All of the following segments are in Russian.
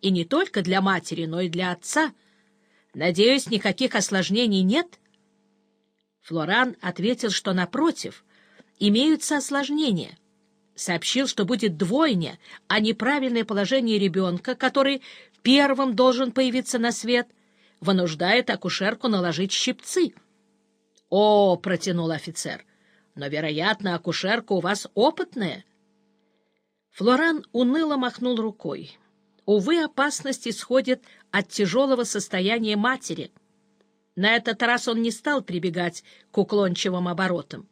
И не только для матери, но и для отца. Надеюсь, никаких осложнений нет? Флоран ответил, что, напротив, имеются осложнения. Сообщил, что будет двойня, а неправильное положение ребенка, который первым должен появиться на свет, вынуждает акушерку наложить щипцы. — О, — протянул офицер, — но, вероятно, акушерка у вас опытная. Флоран уныло махнул рукой. Увы, опасность исходит от тяжелого состояния матери. На этот раз он не стал прибегать к уклончивым оборотам,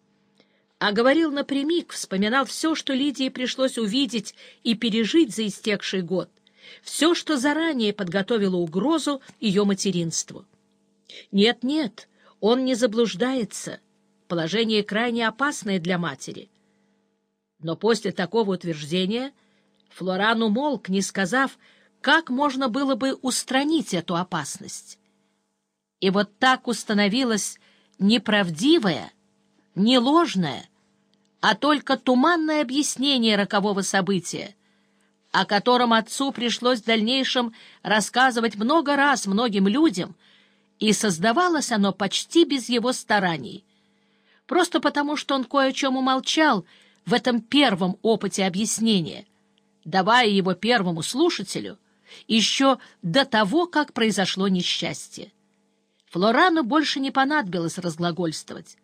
а говорил напрямик, вспоминал все, что Лидии пришлось увидеть и пережить за истекший год, все, что заранее подготовило угрозу ее материнству. Нет-нет, он не заблуждается, положение крайне опасное для матери. Но после такого утверждения — Флоран умолк, не сказав, как можно было бы устранить эту опасность. И вот так установилось неправдивое, не ложное, а только туманное объяснение рокового события, о котором отцу пришлось в дальнейшем рассказывать много раз многим людям, и создавалось оно почти без его стараний, просто потому что он кое о чем умолчал в этом первом опыте объяснения — давая его первому слушателю еще до того, как произошло несчастье. Флорану больше не понадобилось разглагольствовать.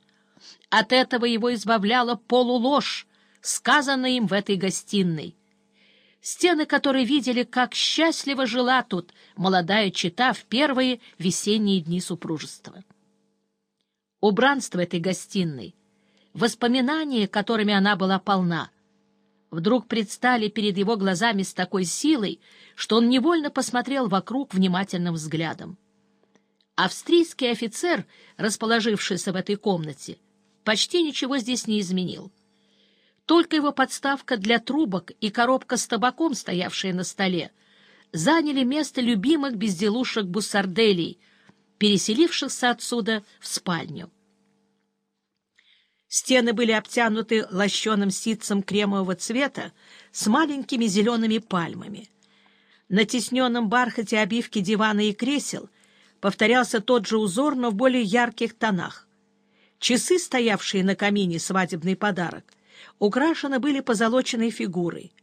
От этого его избавляла полуложь, сказанная им в этой гостиной. Стены, которые видели, как счастливо жила тут молодая чита в первые весенние дни супружества. Убранство этой гостиной, воспоминания, которыми она была полна — вдруг предстали перед его глазами с такой силой, что он невольно посмотрел вокруг внимательным взглядом. Австрийский офицер, расположившийся в этой комнате, почти ничего здесь не изменил. Только его подставка для трубок и коробка с табаком, стоявшие на столе, заняли место любимых безделушек буссарделей, переселившихся отсюда в спальню. Стены были обтянуты лощеным ситцем кремового цвета с маленькими зелеными пальмами. На тесненном бархате обивки дивана и кресел повторялся тот же узор, но в более ярких тонах. Часы, стоявшие на камине свадебный подарок, украшены были позолоченной фигурой.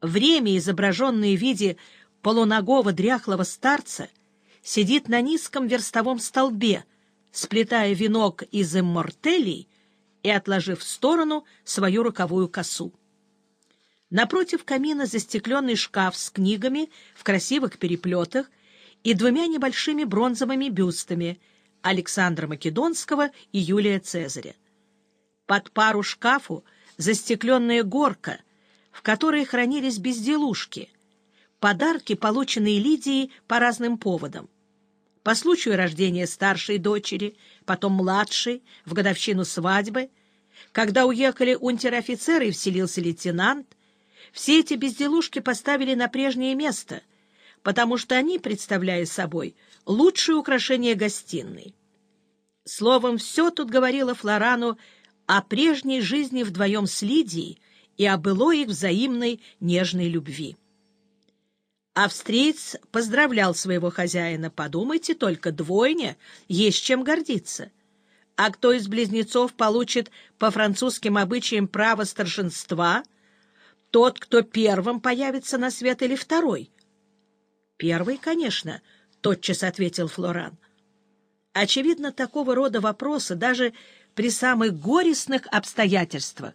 Время, изображенное в виде полуногого дряхлого старца, сидит на низком верстовом столбе, сплетая венок из иммортелей — и отложив в сторону свою роковую косу. Напротив камина застекленный шкаф с книгами в красивых переплетах и двумя небольшими бронзовыми бюстами Александра Македонского и Юлия Цезаря. Под пару шкафу застекленная горка, в которой хранились безделушки, подарки, полученные Лидией по разным поводам по случаю рождения старшей дочери, потом младшей, в годовщину свадьбы, когда уехали унтер-офицеры и вселился лейтенант, все эти безделушки поставили на прежнее место, потому что они, представляя собой, лучшее украшение гостиной. Словом, все тут говорило Флорану о прежней жизни вдвоем с Лидией и о былой их взаимной нежной любви. Австриец поздравлял своего хозяина. Подумайте только, двойня, есть чем гордиться. А кто из близнецов получит по французским обычаям право старшинства? Тот, кто первым появится на свет или второй? Первый, конечно, тотчас ответил Флоран. Очевидно, такого рода вопросы даже при самых горестных обстоятельствах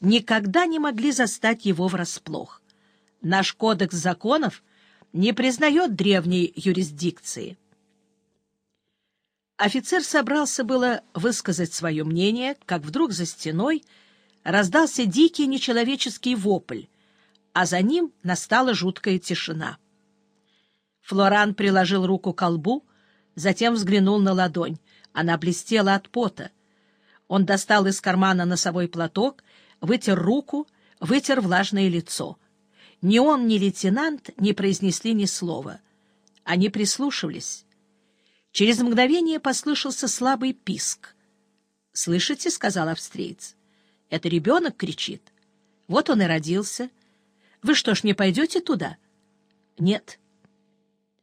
никогда не могли застать его врасплох. Наш кодекс законов — не признает древней юрисдикции. Офицер собрался было высказать свое мнение, как вдруг за стеной раздался дикий нечеловеческий вопль, а за ним настала жуткая тишина. Флоран приложил руку к колбу, затем взглянул на ладонь. Она блестела от пота. Он достал из кармана носовой платок, вытер руку, вытер влажное лицо — ни он, ни лейтенант не произнесли ни слова. Они прислушивались. Через мгновение послышался слабый писк. «Слышите?» — сказал австриец. «Это ребенок кричит. Вот он и родился. Вы что ж, не пойдете туда?» «Нет,